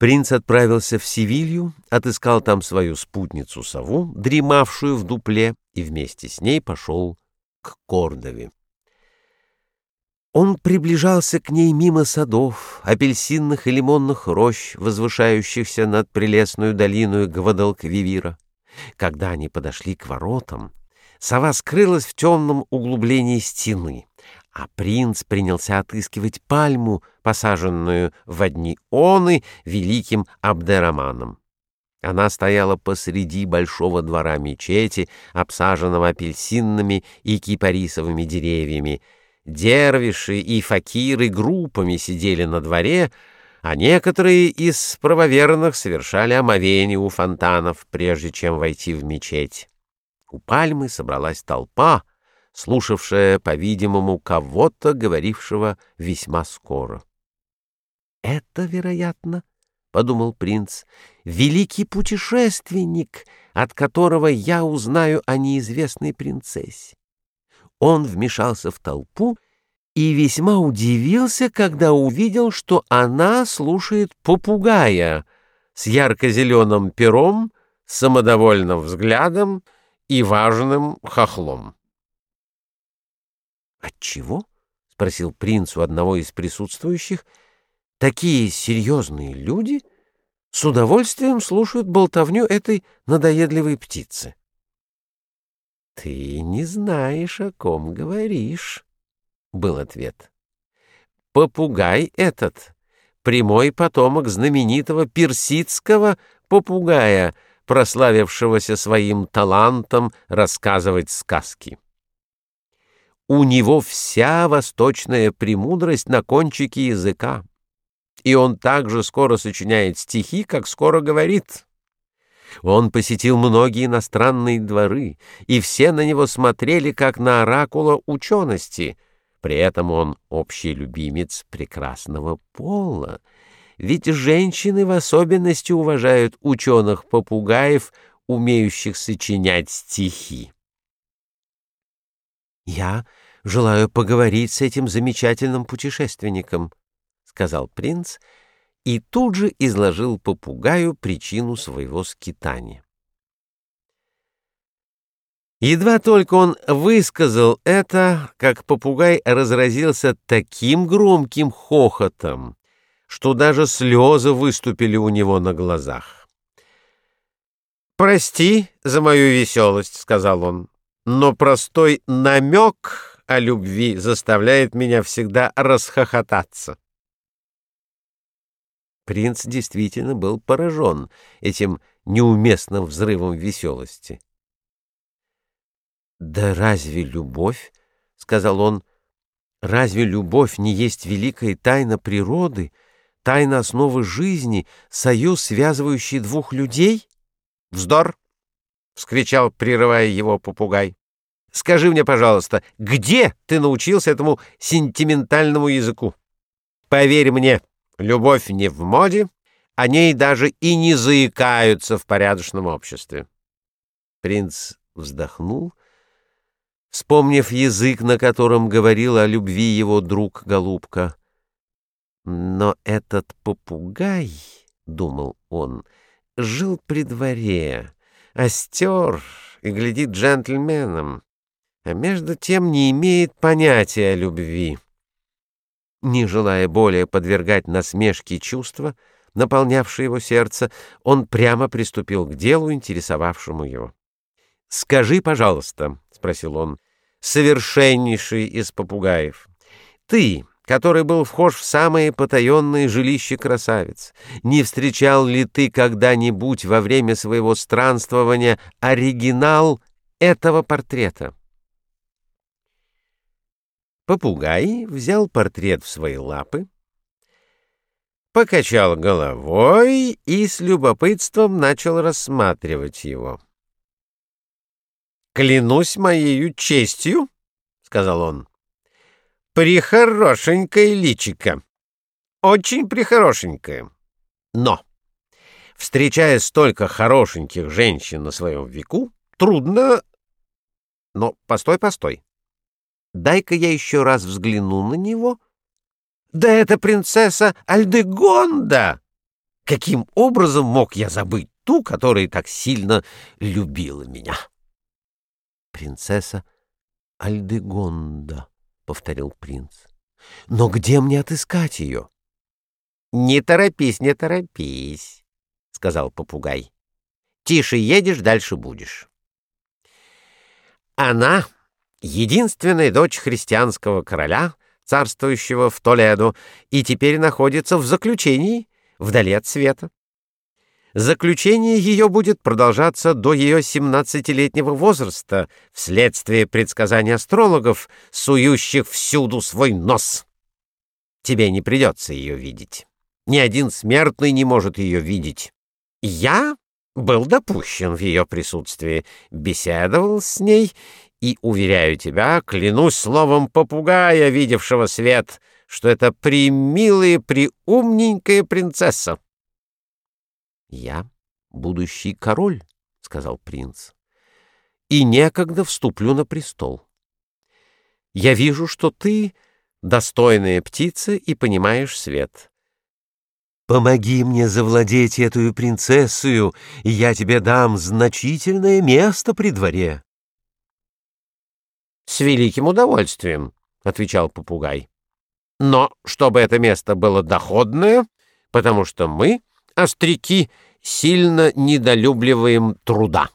Принц отправился в Севилью, отыскал там свою спутницу-сову, дремавшую в дупле, и вместе с ней пошел к Кордове. Он приближался к ней мимо садов, апельсинных и лимонных рощ, возвышающихся над прелестную долину Гвадалквивира. Когда они подошли к воротам, сова скрылась в темном углублении стены, а принц принялся отыскивать пальму, посаженную в одни оны великим Абдераманом. Она стояла посреди большого двора мечети, обсаженного апельсинными и кипарисовыми деревьями. Дервиши и факиры группами сидели на дворе, а некоторые из правоверных совершали омовение у фонтанов, прежде чем войти в мечеть. У пальмы собралась толпа, слушавшая, по-видимому, кого-то, говорившего весьма скоро. «Это, вероятно, — подумал принц, — великий путешественник, от которого я узнаю о неизвестной принцессе. Он вмешался в толпу и весьма удивился, когда увидел, что она слушает попугая с ярко-зеленым пером, самодовольным взглядом и важным хохлом. «Отчего?» — спросил принц у одного из присутствующих. «Такие серьезные люди с удовольствием слушают болтовню этой надоедливой птицы». «Ты не знаешь, о ком говоришь», — был ответ. «Попугай этот — прямой потомок знаменитого персидского попугая, прославившегося своим талантом рассказывать сказки». У него вся восточная премудрость на кончике языка, и он так же скоро сочиняет стихи, как скоро говорит. Он посетил многие иностранные дворы, и все на него смотрели, как на оракула учености. При этом он общий любимец прекрасного пола. Ведь женщины в особенности уважают ученых-попугаев, умеющих сочинять стихи. «Я желаю поговорить с этим замечательным путешественником», — сказал принц, и тут же изложил попугаю причину своего скитания. Едва только он высказал это, как попугай разразился таким громким хохотом, что даже слезы выступили у него на глазах. «Прости за мою веселость», — сказал он но простой намек о любви заставляет меня всегда расхохотаться. Принц действительно был поражен этим неуместным взрывом веселости. «Да разве любовь, — сказал он, — разве любовь не есть великая тайна природы, тайна основы жизни, союз, связывающий двух людей?» «Вздор!» — вскричал, прерывая его попугай. «Скажи мне, пожалуйста, где ты научился этому сентиментальному языку? Поверь мне, любовь не в моде, о ней даже и не заикаются в порядочном обществе». Принц вздохнул, вспомнив язык, на котором говорил о любви его друг Голубка. «Но этот попугай, — думал он, — жил при дворе, остер и глядит джентльменом, а между тем не имеет понятия о любви. Не желая более подвергать насмешке чувства, наполнявшие его сердце, он прямо приступил к делу, интересовавшему его. «Скажи, пожалуйста», — спросил он, — «совершеннейший из попугаев, ты, который был вхож в самые потаенные жилища красавиц. Не встречал ли ты когда-нибудь во время своего странствования оригинал этого портрета? Попугай взял портрет в свои лапы, покачал головой и с любопытством начал рассматривать его. «Клянусь моею честью», — сказал он, Прихорошенькое личико. Очень прихорошенькое. Но, встречая столько хорошеньких женщин на своем веку, трудно... Но постой, постой. Дай-ка я еще раз взгляну на него. Да это принцесса Альдегонда! Каким образом мог я забыть ту, которая так сильно любила меня? Принцесса Альдегонда, — повторил принц. Но где мне отыскать ее? — Не торопись, не торопись, — сказал попугай. — Тише едешь, дальше будешь. Она — единственная дочь христианского короля, царствующего в Толедо, и теперь находится в заключении, вдали от света. Заключение ее будет продолжаться до ее семнадцатилетнего возраста вследствие предсказаний астрологов, сующих всюду свой нос. Тебе не придется ее видеть. Ни один смертный не может ее видеть. Я был допущен в ее присутствии, беседовал с ней и, уверяю тебя, клянусь словом попугая, видевшего свет, что это примилая, приумненькая принцесса. «Я будущий король», — сказал принц, — «и некогда вступлю на престол. Я вижу, что ты достойная птица и понимаешь свет. Помоги мне завладеть эту принцессою, и я тебе дам значительное место при дворе». «С великим удовольствием», — отвечал попугай. «Но чтобы это место было доходное, потому что мы, остряки, сильно недолюбливаем труда».